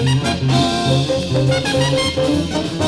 Thank you.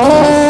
Música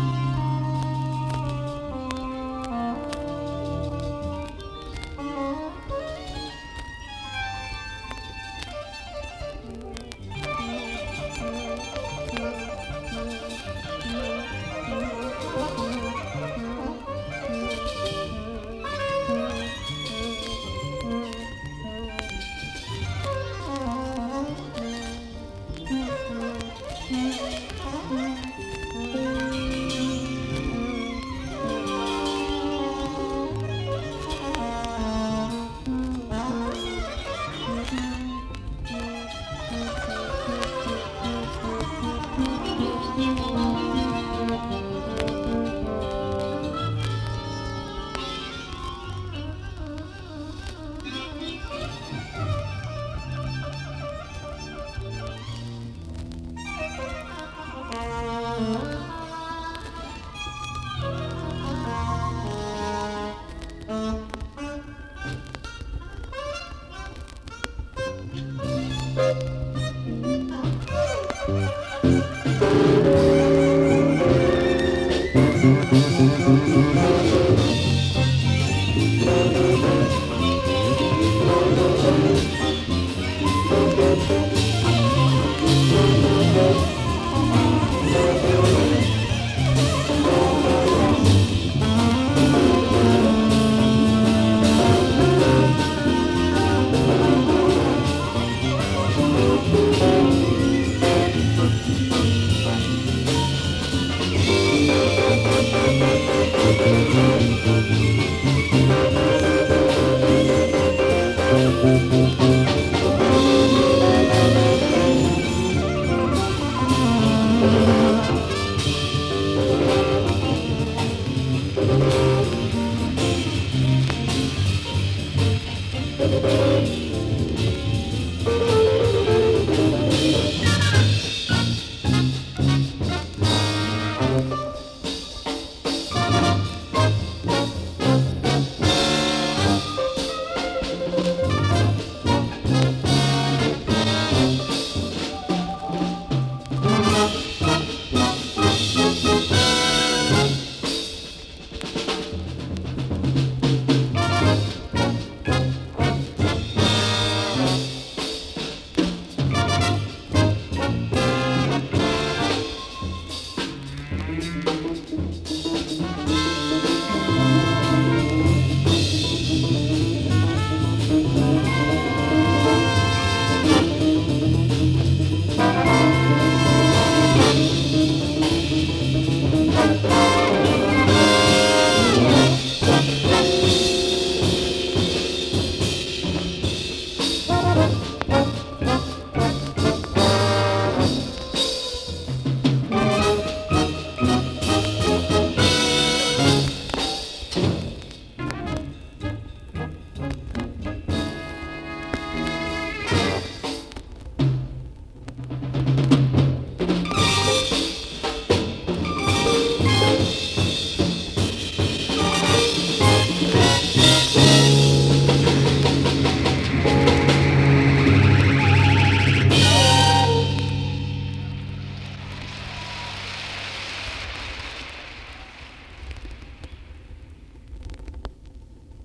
Thank